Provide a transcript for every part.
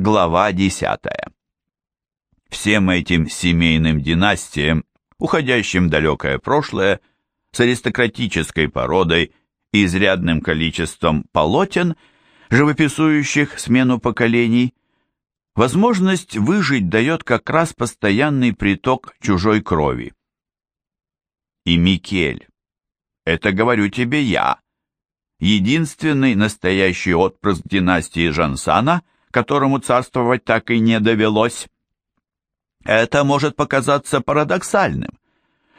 Глава 10. Всем этим семейным династиям, уходящим в далекое прошлое, с аристократической породой и изрядным количеством полотен, живописующих смену поколений, возможность выжить дает как раз постоянный приток чужой крови. И Микель, это говорю тебе я, единственный настоящий отпрыск династии Жансана – которому царствовать так и не довелось. Это может показаться парадоксальным,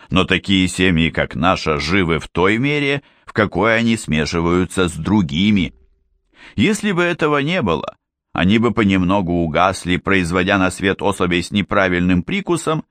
но такие семьи, как наша, живы в той мере, в какой они смешиваются с другими. Если бы этого не было, они бы понемногу угасли, производя на свет особей с неправильным прикусом,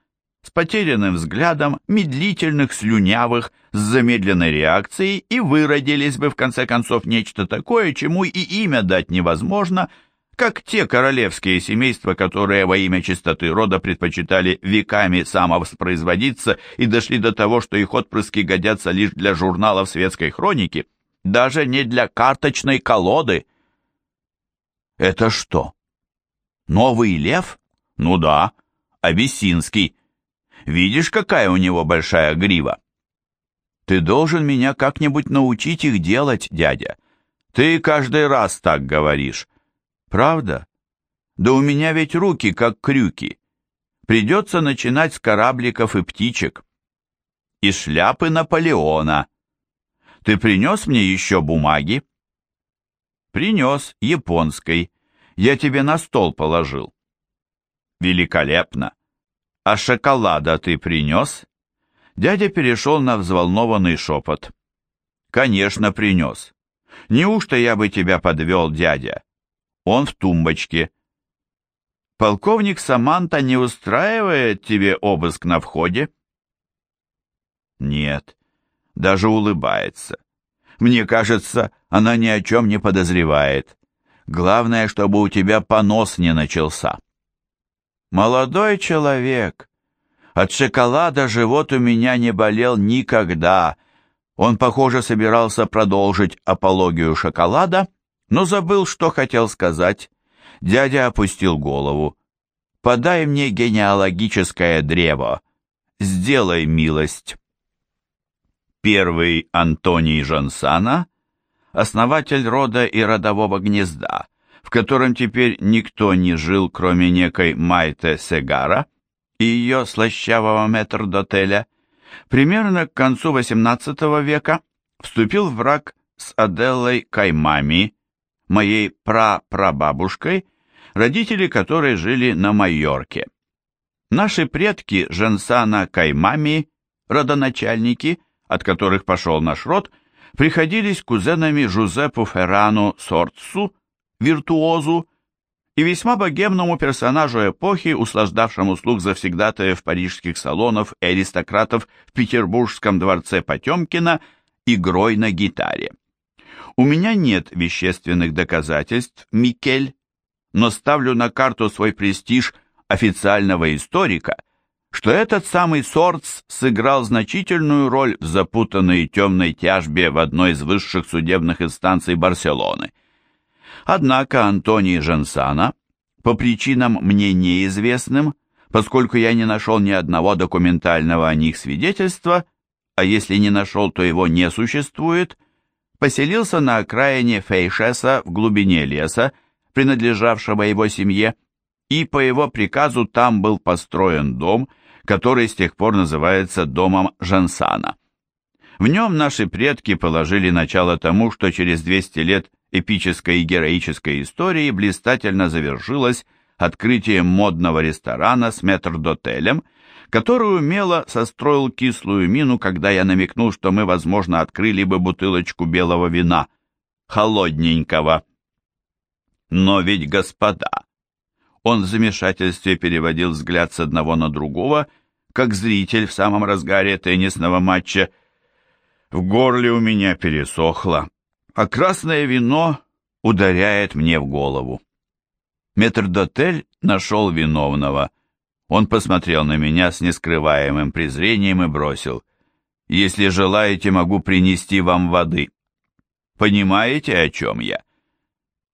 с потерянным взглядом, медлительных, слюнявых, с замедленной реакцией и выродились бы в конце концов нечто такое, чему и имя дать невозможно – как те королевские семейства, которые во имя чистоты рода предпочитали веками самовоспроизводиться и дошли до того, что их отпрыски годятся лишь для журналов светской хроники, даже не для карточной колоды. Это что? Новый лев? Ну да, абиссинский. Видишь, какая у него большая грива? Ты должен меня как-нибудь научить их делать, дядя. Ты каждый раз так говоришь. Правда? Да у меня ведь руки как крюки. Придется начинать с корабликов и птичек. И шляпы Наполеона. Ты принес мне еще бумаги? Принес, японской. Я тебе на стол положил. Великолепно. А шоколада ты принес? Дядя перешел на взволнованный шепот. Конечно, принес. Неужто я бы тебя подвел, дядя? Он в тумбочке. Полковник Саманта не устраивает тебе обыск на входе? Нет, даже улыбается. Мне кажется, она ни о чем не подозревает. Главное, чтобы у тебя понос не начался. Молодой человек, от шоколада живот у меня не болел никогда. Он, похоже, собирался продолжить апологию шоколада, но забыл, что хотел сказать. Дядя опустил голову. «Подай мне генеалогическое древо. Сделай милость». Первый Антоний Жансана, основатель рода и родового гнезда, в котором теперь никто не жил, кроме некой Майте Сегара и ее слащавого метрдотеля, примерно к концу XVIII века вступил в брак с Аделлой Каймами, моей прапрабабушкой, родители которой жили на Майорке. Наши предки Женсана Каймами, родоначальники, от которых пошел наш род, приходились кузенами Жузеппу Феррану Сорцу, виртуозу, и весьма богемному персонажу эпохи, услаждавшему слух завсегдатаев парижских салонов и аристократов в Петербургском дворце Потемкина игрой на гитаре. У меня нет вещественных доказательств, Микель, но ставлю на карту свой престиж официального историка, что этот самый Сорц сыграл значительную роль в запутанной темной тяжбе в одной из высших судебных инстанций Барселоны. Однако Антоний Жансана, по причинам мне неизвестным, поскольку я не нашел ни одного документального о них свидетельства, а если не нашел, то его не существует – поселился на окраине Фейшеса в глубине леса, принадлежавшего его семье, и по его приказу там был построен дом, который с тех пор называется домом Жансана. В нем наши предки положили начало тому, что через 200 лет эпической и героической истории блистательно завершилось открытием модного ресторана с метрдотелем – который умело состроил кислую мину, когда я намекнул, что мы, возможно, открыли бы бутылочку белого вина, холодненького. Но ведь, господа, он в замешательстве переводил взгляд с одного на другого, как зритель в самом разгаре теннисного матча. В горле у меня пересохло, а красное вино ударяет мне в голову. Метрдотель нашел виновного — он посмотрел на меня с нескрываемым презрением и бросил. «Если желаете, могу принести вам воды». Понимаете, о чем я?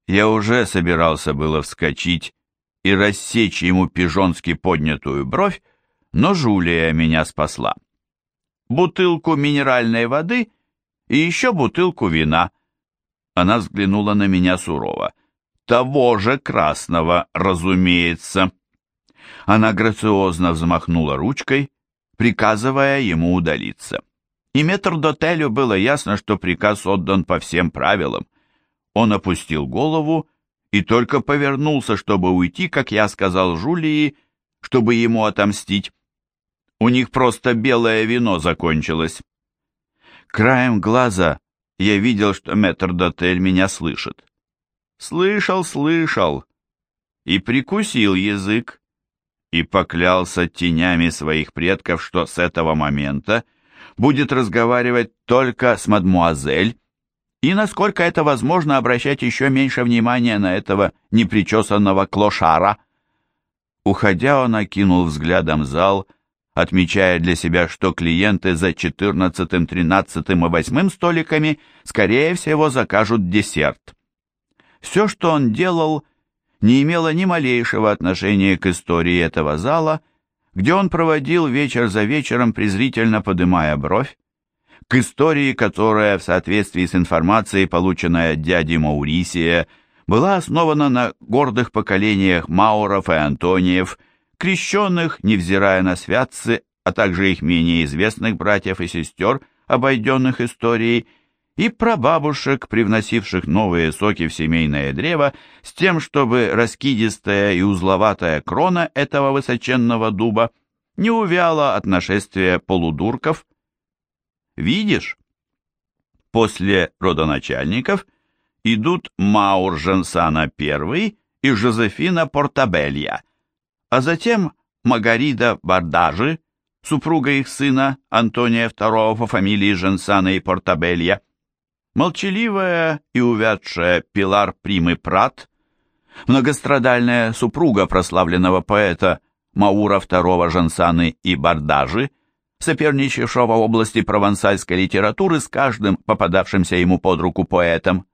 Я уже собирался было вскочить и рассечь ему пижонски поднятую бровь, но Жулия меня спасла. Бутылку минеральной воды и еще бутылку вина. Она взглянула на меня сурово. Того же красного, разумеется. Она грациозно взмахнула ручкой, приказывая ему удалиться. И метрдотелю было ясно, что приказ отдан по всем правилам. Он опустил голову и только повернулся, чтобы уйти, как я сказал Жулии, чтобы ему отомстить. У них просто белое вино закончилось. Краем глаза я видел, что метрдотель меня слышит. Слышал, слышал. И прикусил язык. И поклялся тенями своих предков, что с этого момента будет разговаривать только с мадмуазель, и, насколько это возможно, обращать еще меньше внимания на этого непричесанного клошара. Уходя, он окинул взглядом зал, отмечая для себя, что клиенты за четырнадцатым, тринадцатым и восьмым столиками, скорее всего, закажут десерт. Все, что он делал, не имело ни малейшего отношения к истории этого зала, где он проводил вечер за вечером, презрительно подымая бровь, к истории, которая, в соответствии с информацией, полученной от дяди Маурисия, была основана на гордых поколениях Мауров и Антониев, крещенных, невзирая на святцы, а также их менее известных братьев и сестер, обойденных историей, и прабабушек, привносивших новые соки в семейное древо, с тем, чтобы раскидистая и узловатая крона этого высоченного дуба не увяла от нашествия полудурков. Видишь? После родоначальников идут Маур Жансана I и Жозефина Портабелья, а затем Магарида Бардажи, супруга их сына Антония II по фамилии Жансана и Портабелья, молчаливая и увядшая Пилар Примы Прат, многострадальная супруга прославленного поэта Маура II Жансаны и Бардажи, соперничавшего в области провансальской литературы с каждым попадавшимся ему под руку поэтом.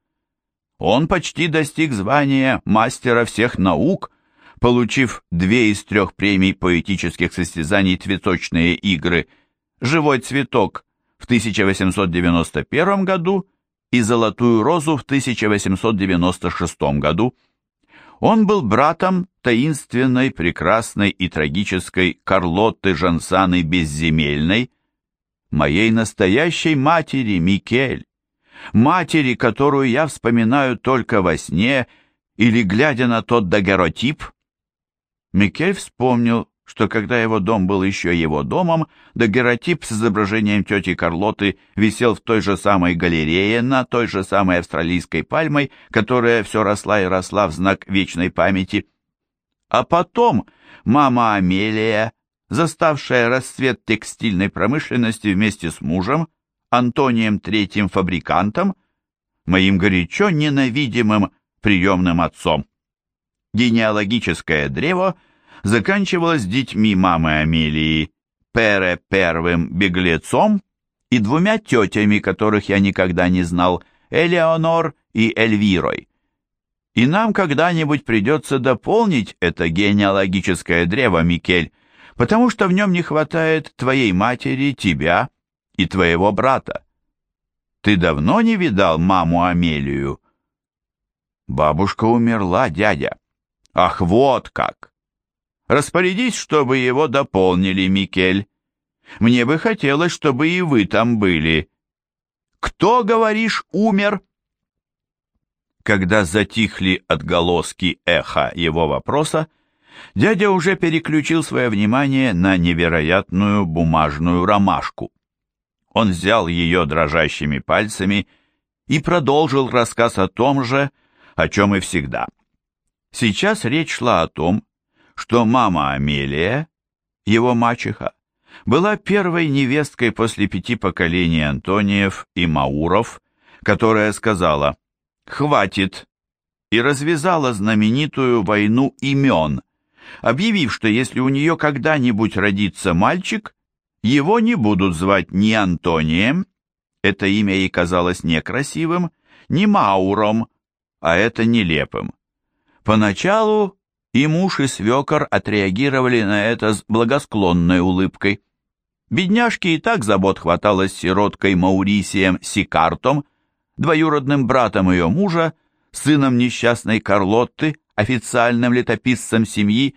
Он почти достиг звания мастера всех наук, получив две из трех премий поэтических состязаний «Цветочные игры» «Живой цветок» в 1891 году и «Золотую розу» в 1896 году. Он был братом таинственной, прекрасной и трагической Карлотты Жансаны Безземельной, моей настоящей матери Микель, матери, которую я вспоминаю только во сне или глядя на тот дагеротип. Микель вспомнил, что когда его дом был еще его домом, дагеротип с изображением тети Карлоты висел в той же самой галерее на той же самой австралийской пальмой, которая все росла и росла в знак вечной памяти. А потом мама Амелия, заставшая расцвет текстильной промышленности вместе с мужем, Антонием Третьим фабрикантом, моим горячо ненавидимым приемным отцом. Генеалогическое древо — заканчивалась детьми мамы Амелии, Пере первым беглецом и двумя тетями, которых я никогда не знал, Элеонор и Эльвирой. И нам когда-нибудь придется дополнить это генеалогическое древо, Микель, потому что в нем не хватает твоей матери, тебя и твоего брата. Ты давно не видал маму Амелию? Бабушка умерла, дядя. Ах, вот как! Распорядись, чтобы его дополнили, Микель. Мне бы хотелось, чтобы и вы там были. Кто, говоришь, умер?» Когда затихли отголоски эха его вопроса, дядя уже переключил свое внимание на невероятную бумажную ромашку. Он взял ее дрожащими пальцами и продолжил рассказ о том же, о чем и всегда. Сейчас речь шла о том, что мама Амелия, его мачеха, была первой невесткой после пяти поколений Антониев и Мауров, которая сказала «Хватит!» и развязала знаменитую войну имен, объявив, что если у нее когда-нибудь родится мальчик, его не будут звать ни Антонием, это имя ей казалось некрасивым, ни Мауром, а это нелепым. Поначалу И муж и свекор отреагировали на это с благосклонной улыбкой. Бедняжке и так забот хватало с сироткой Маурисием Сикартом, двоюродным братом ее мужа, сыном несчастной Карлотты, официальным летописцем семьи,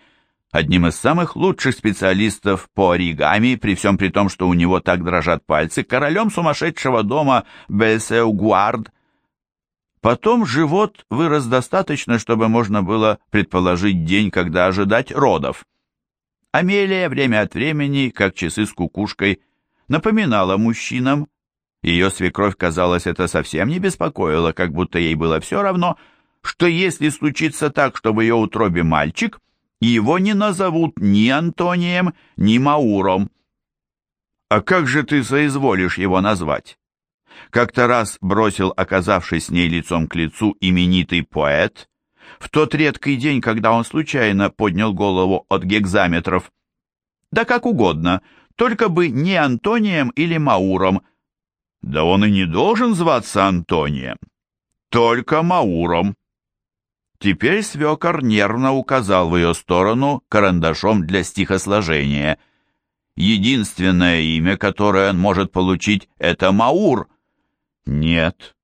одним из самых лучших специалистов по оригами, при всем при том, что у него так дрожат пальцы, королем сумасшедшего дома Бельсеугуард. Потом живот вырос достаточно, чтобы можно было предположить день, когда ожидать родов. Амелия время от времени, как часы с кукушкой, напоминала мужчинам, ее свекровь, казалось, это совсем не беспокоило, как будто ей было все равно, что если случится так, что в ее утробе мальчик, его не назовут ни Антонием, ни Мауром. А как же ты соизволишь его назвать? Как-то раз бросил оказавшись с ней лицом к лицу именитый поэт, в тот редкий день, когда он случайно поднял голову от гекзаметров. Да как угодно, только бы не Антонием или Мауром. Да он и не должен зваться Антонием, только Мауром. Теперь свекор нервно указал в ее сторону карандашом для стихосложения. Единственное имя, которое он может получить, это Маур. Нет,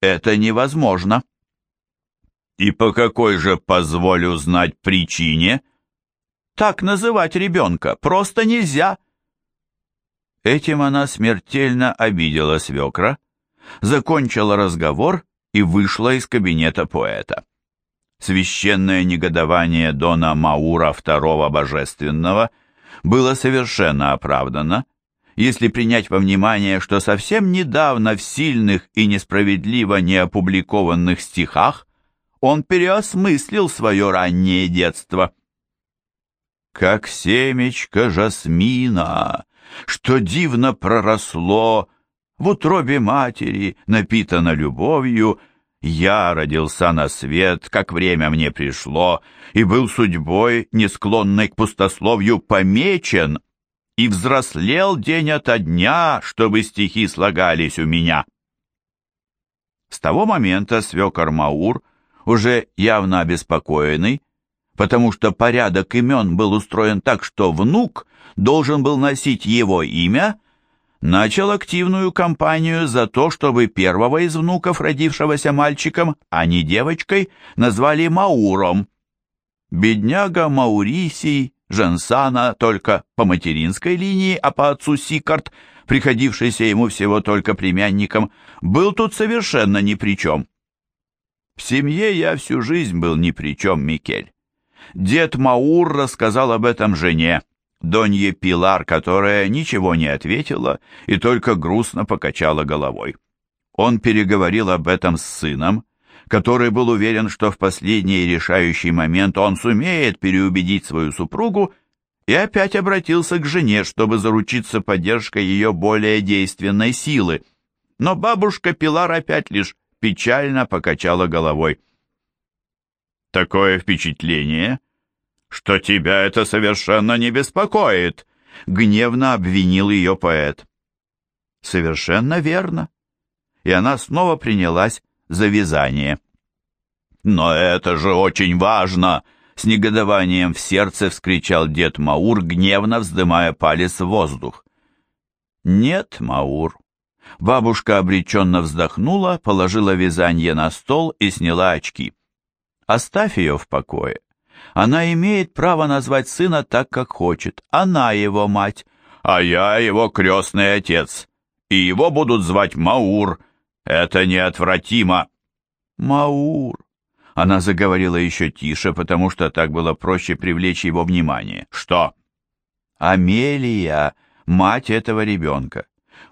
это невозможно. И по какой же, позволю знать, причине? Так называть ребенка просто нельзя. Этим она смертельно обидела свекра, закончила разговор и вышла из кабинета поэта. Священное негодование Дона Маура II Божественного было совершенно оправдано, если принять во внимание, что совсем недавно в сильных и несправедливо неопубликованных стихах он переосмыслил свое раннее детство. «Как семечко жасмина, что дивно проросло, в утробе матери, напитано любовью, — я родился на свет, как время мне пришло, и был судьбой, не склонной к пустословию, помечен, и взрослел день ото дня, чтобы стихи слагались у меня. С того момента свекор Маур, уже явно обеспокоенный, потому что порядок имен был устроен так, что внук должен был носить его имя, начал активную кампанию за то, чтобы первого из внуков, родившегося мальчиком, а не девочкой, назвали Мауром. Бедняга Маурисий, Жансана только по материнской линии, а по отцу Сикарт, приходившийся ему всего только племянником, был тут совершенно ни при чем. В семье я всю жизнь был ни при чем, Микель. Дед Маур рассказал об этом жене. Донье Пилар, которая ничего не ответила и только грустно покачала головой. Он переговорил об этом с сыном, который был уверен, что в последний решающий момент он сумеет переубедить свою супругу, и опять обратился к жене, чтобы заручиться поддержкой ее более действенной силы. Но бабушка Пилар опять лишь печально покачала головой. «Такое впечатление, что тебя это совершенно не беспокоит», — гневно обвинил ее поэт. «Совершенно верно». И она снова принялась за вязание. «Но это же очень важно!» С негодованием в сердце вскричал дед Маур, гневно вздымая палец в воздух. «Нет, Маур». Бабушка обреченно вздохнула, положила вязание на стол и сняла очки. «Оставь ее в покое. Она имеет право назвать сына так, как хочет. Она его мать, а я его крестный отец. И его будут звать Маур. Это неотвратимо. Маур. Она заговорила еще тише, потому что так было проще привлечь его внимание. Что? Амелия, мать этого ребенка.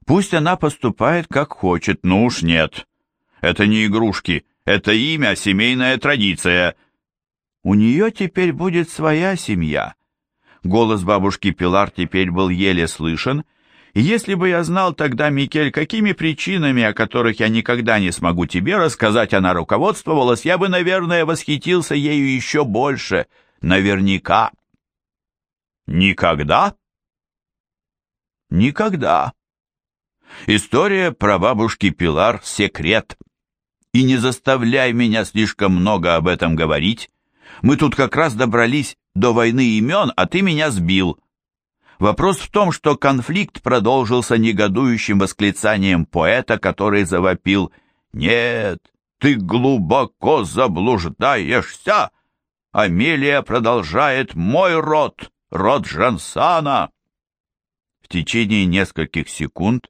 Пусть она поступает, как хочет. Ну уж нет. Это не игрушки. Это имя, семейная традиция. У нее теперь будет своя семья. Голос бабушки Пилар теперь был еле слышен, и если бы я знал тогда, Микель, какими причинами, о которых я никогда не смогу тебе рассказать, она руководствовалась, я бы, наверное, восхитился ею еще больше. Наверняка. Никогда? Никогда. История про бабушки Пилар — секрет. И не заставляй меня слишком много об этом говорить, Мы тут как раз добрались до войны имен, а ты меня сбил. Вопрос в том, что конфликт продолжился негодующим восклицанием поэта, который завопил «Нет, ты глубоко заблуждаешься! Амелия продолжает мой род, род Жансана!» В течение нескольких секунд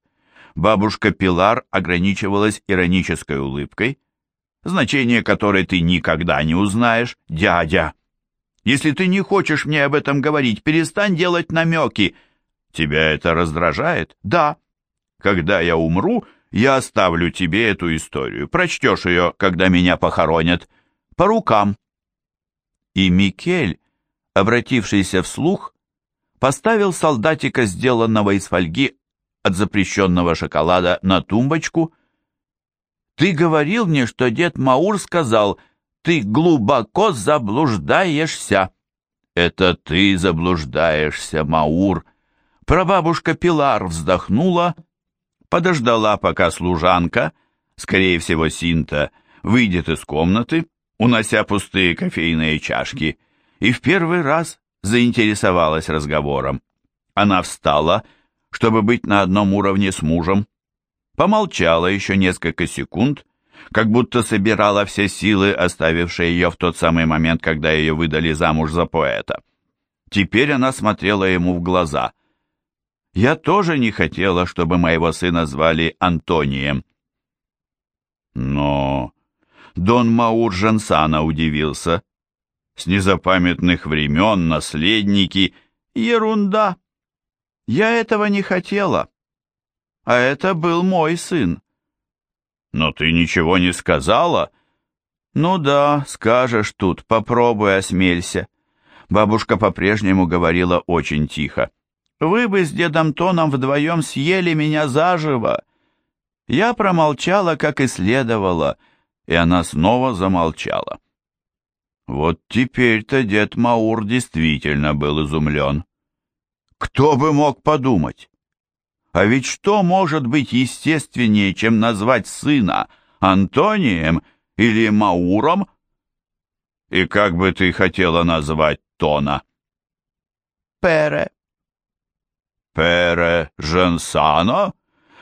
бабушка Пилар ограничивалась иронической улыбкой, значение которой ты никогда не узнаешь, дядя. Если ты не хочешь мне об этом говорить, перестань делать намеки. Тебя это раздражает? Да. Когда я умру, я оставлю тебе эту историю. Прочтешь ее, когда меня похоронят. По рукам. И Микель, обратившийся вслух, поставил солдатика, сделанного из фольги от запрещенного шоколада, на тумбочку. «Ты говорил мне, что дед Маур сказал, ты глубоко заблуждаешься». «Это ты заблуждаешься, Маур». Прабабушка Пилар вздохнула, подождала, пока служанка, скорее всего Синта, выйдет из комнаты, унося пустые кофейные чашки, и в первый раз заинтересовалась разговором. Она встала, чтобы быть на одном уровне с мужем, помолчала еще несколько секунд, как будто собирала все силы, оставившие ее в тот самый момент, когда ее выдали замуж за поэта. Теперь она смотрела ему в глаза. «Я тоже не хотела, чтобы моего сына звали Антонием». Но Дон Маур Жансана удивился. С незапамятных времен наследники — ерунда. Я этого не хотела. А это был мой сын. Но ты ничего не сказала? Ну да, скажешь тут, попробуй осмелься. Бабушка по-прежнему говорила очень тихо. Вы бы с дедом Тоном вдвоем съели меня заживо. Я промолчала, как и следовало, и она снова замолчала. Вот теперь-то дед Маур действительно был изумлен. Кто бы мог подумать? А ведь что может быть естественнее, чем назвать сына Антонием или Мауром? И как бы ты хотела назвать Тона? Пере. Пере Жансано?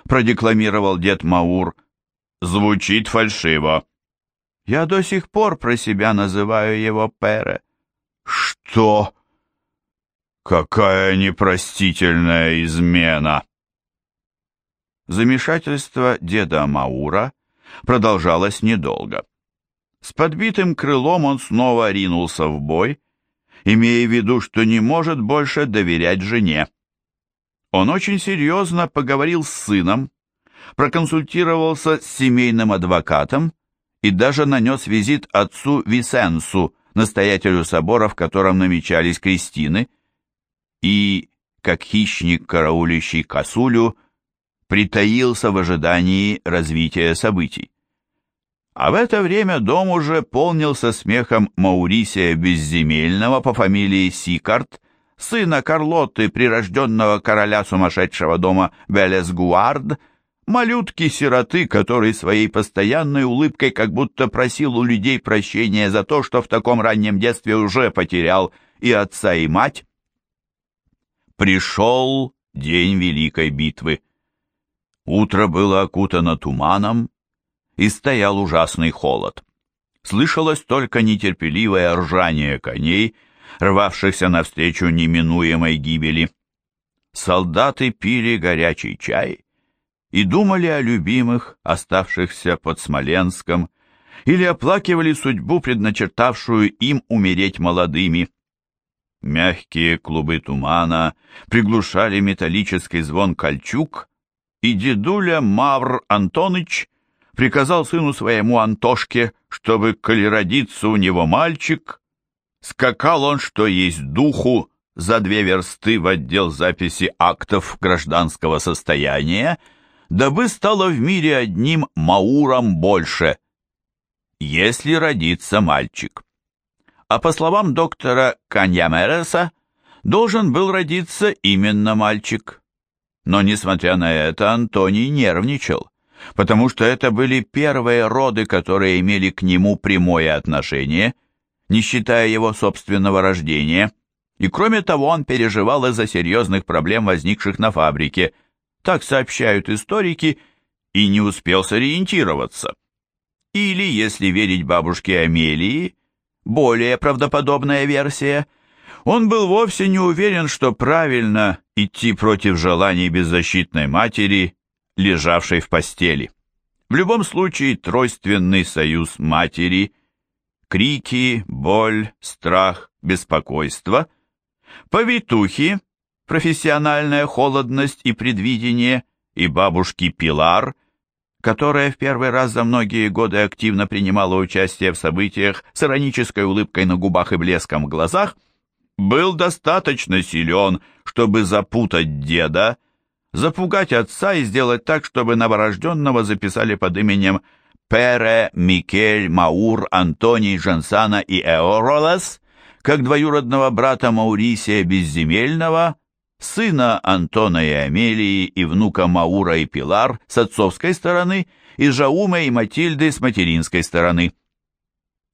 Продекламировал дед Маур. Звучит фальшиво. Я до сих пор про себя называю его Пере. Что? Какая непростительная измена! Замешательство деда Маура продолжалось недолго. С подбитым крылом он снова ринулся в бой, имея в виду, что не может больше доверять жене. Он очень серьезно поговорил с сыном, проконсультировался с семейным адвокатом и даже нанес визит отцу Висенсу, настоятелю собора, в котором намечались крестины, и, как хищник, караулищий косулю, притаился в ожидании развития событий. А в это время дом уже полнился смехом Маурисия Безземельного по фамилии Сикарт, сына Карлоты, прирожденного короля сумасшедшего дома Белесгуард, малютки-сироты, который своей постоянной улыбкой как будто просил у людей прощения за то, что в таком раннем детстве уже потерял и отца, и мать. Пришел день Великой битвы. Утро было окутано туманом, и стоял ужасный холод. Слышалось только нетерпеливое ржание коней, рвавшихся навстречу неминуемой гибели. Солдаты пили горячий чай и думали о любимых, оставшихся под Смоленском, или оплакивали судьбу, предначертавшую им умереть молодыми. Мягкие клубы тумана приглушали металлический звон кольчуг, и дедуля Мавр Антоныч приказал сыну своему Антошке, чтобы, коли родится у него мальчик, скакал он, что есть духу, за две версты в отдел записи актов гражданского состояния, дабы стало в мире одним Мауром больше, если родится мальчик. А по словам доктора Каньямереса, должен был родиться именно мальчик. Но, несмотря на это, Антоний нервничал, потому что это были первые роды, которые имели к нему прямое отношение, не считая его собственного рождения, и кроме того он переживал из-за серьезных проблем, возникших на фабрике, так сообщают историки, и не успел сориентироваться. Или, если верить бабушке Амелии, более правдоподобная версия, он был вовсе не уверен, что правильно идти против желаний беззащитной матери, лежавшей в постели. В любом случае, тройственный союз матери, крики, боль, страх, беспокойство, повитухи, профессиональная холодность и предвидение, и бабушки Пилар, которая в первый раз за многие годы активно принимала участие в событиях с иронической улыбкой на губах и блеском в глазах, был достаточно силен, чтобы запутать деда, запугать отца и сделать так, чтобы новорожденного записали под именем Пере, Микель, Маур, Антоний, Жансана и Эоролас, как двоюродного брата Маурисия Безземельного, сына Антона и Амелии и внука Маура и Пилар с отцовской стороны и Жаума и Матильды с материнской стороны.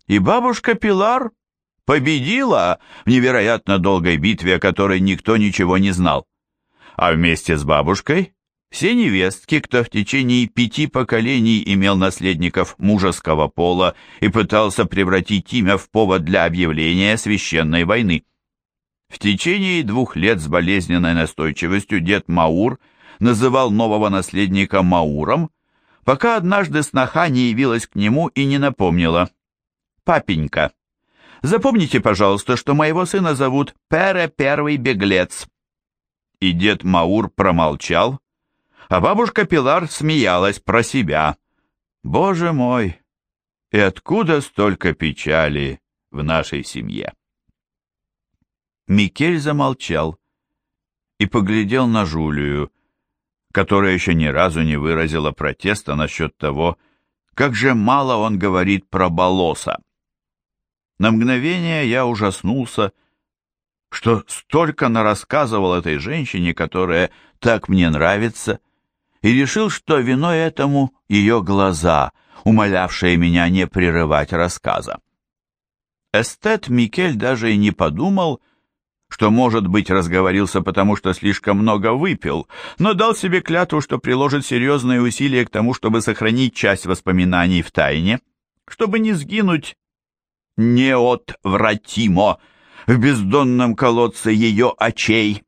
И бабушка Пилар победила в невероятно долгой битве, о которой никто ничего не знал. А вместе с бабушкой все невестки, кто в течение пяти поколений имел наследников мужеского пола и пытался превратить имя в повод для объявления священной войны. В течение двух лет с болезненной настойчивостью дед Маур называл нового наследника Мауром, пока однажды сноха не явилась к нему и не напомнила. «Папенька, запомните, пожалуйста, что моего сына зовут Пере Первый Беглец». И дед Маур промолчал, а бабушка Пилар смеялась про себя. «Боже мой! И откуда столько печали в нашей семье?» Микель замолчал и поглядел на Жулию, которая еще ни разу не выразила протеста насчет того, как же мало он говорит про Болоса. На мгновение я ужаснулся, что столько нарассказывал этой женщине, которая так мне нравится, и решил, что виной этому ее глаза, умолявшие меня не прерывать рассказа. Эстет Микель даже и не подумал, что, может быть, разговорился потому, что слишком много выпил, но дал себе клятву, что приложит серьезные усилия к тому, чтобы сохранить часть воспоминаний в тайне, чтобы не сгинуть неотвратимо в бездонном колодце ее очей.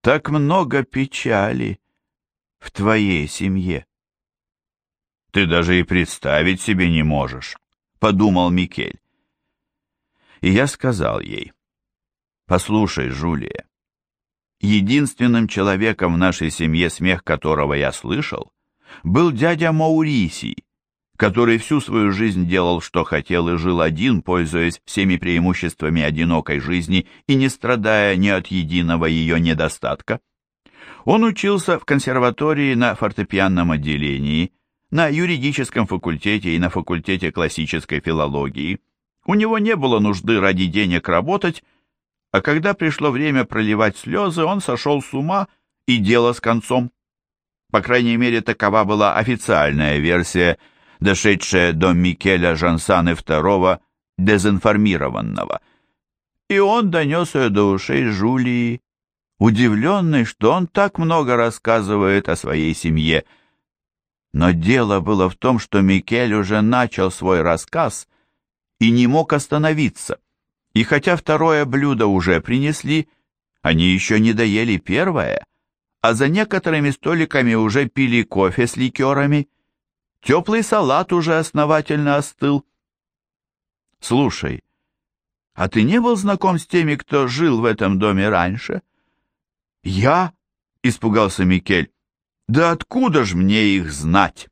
Так много печали в твоей семье. Ты даже и представить себе не можешь, подумал Микель. И я сказал ей, Послушай, Жулия, единственным человеком в нашей семье, смех которого я слышал, был дядя Маурисий, который всю свою жизнь делал, что хотел, и жил один, пользуясь всеми преимуществами одинокой жизни и не страдая ни от единого ее недостатка. Он учился в консерватории на фортепианном отделении, на юридическом факультете и на факультете классической филологии. У него не было нужды ради денег работать, а когда пришло время проливать слезы, он сошел с ума, и дело с концом. По крайней мере, такова была официальная версия, дошедшая до Микеля Жансаны II, дезинформированного. И он донес ее до ушей Жулии, удивленный, что он так много рассказывает о своей семье. Но дело было в том, что Микель уже начал свой рассказ и не мог остановиться. И хотя второе блюдо уже принесли, они еще не доели первое, а за некоторыми столиками уже пили кофе с ликерами. Теплый салат уже основательно остыл. «Слушай, а ты не был знаком с теми, кто жил в этом доме раньше?» «Я?» — испугался Микель. «Да откуда ж мне их знать?»